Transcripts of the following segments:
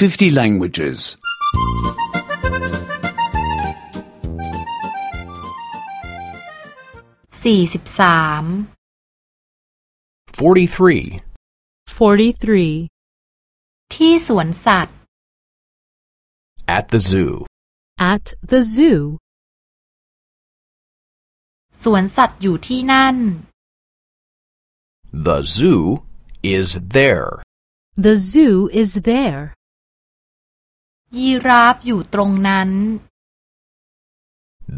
50 languages. สี่สิบสาม 43. 43. ที่สวนสัตว์ At the zoo. At the zoo. สวนสัตว์อยู่ที่นั่น The zoo is there. The zoo is there. ยีราฟอยู่ตรงนั้น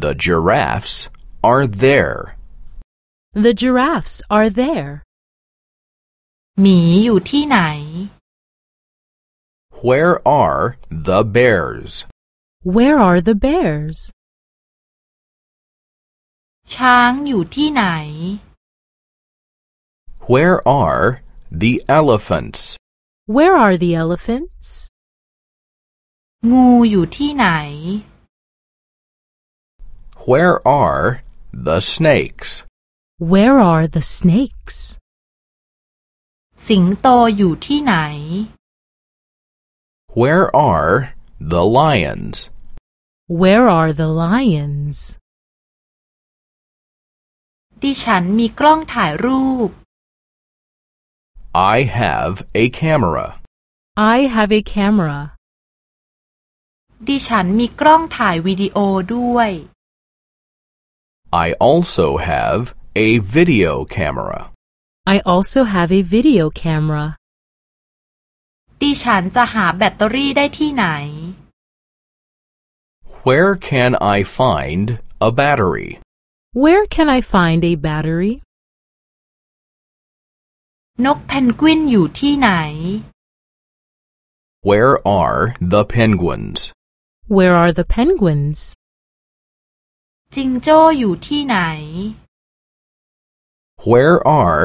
The giraffes are there. The giraffes are there. หมีอยู่ที่ไหน Where are the bears? Where are the bears? ช้างอยู่ที่ไหน Where are the elephants? Where are the elephants? งูอยู่ที่ไหน Where are the snakes? Where are the snakes? สิงโตอยู่ที่ไหน Where are the lions? Where are the lions? ดิฉันมีกล้องถ่ายรูป I have a camera. I have a camera. ดิฉันมีกล้องถ่ายวิดีโอด้วย I also have a video camera. I also have a video camera. ดิฉันจะหาแบตเตอรี่ได้ที่ไหน Where can I find a battery? Where can I find a battery? นกเพนกวินอยู่ที่ไหน Where are the penguins? Where are the penguins? จิงโจ้อยู่ที่ไหน Where are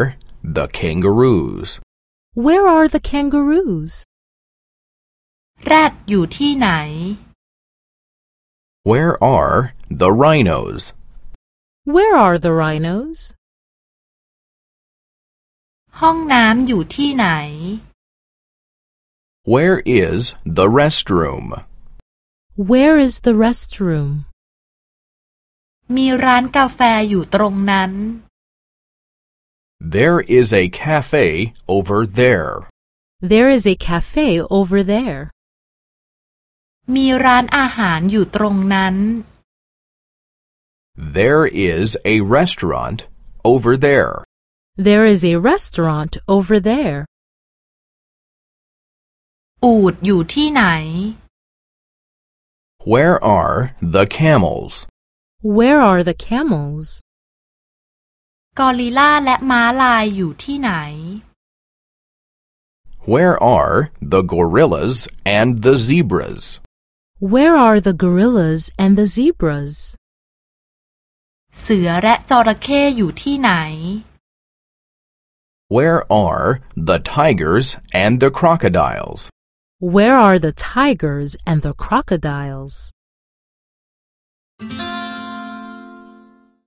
the kangaroos? Where are the kangaroos? แรดอยู่ที่ไหน Where are the rhinos? Where are the rhinos? ห้องน้ำอยู่ที่ไหน Where is the restroom? Where is the restroom? มีร้านกาแฟอยู่ตรงนั้น There is a cafe over there. There is a cafe over there. มีร้านอาหารอยู่ตรงนั้น There is a restaurant over there. There is a restaurant over there. อูฐอยู่ที่ไหน Where are the camels? Where are the camels? กอริลลาและม้าลายอยู่ที่ไหน Where are the gorillas and the zebras? Where are the gorillas and the zebras? เสือและจระเข้อยู่ที่ไหน Where are the tigers and the crocodiles? Where are the tigers and the crocodiles?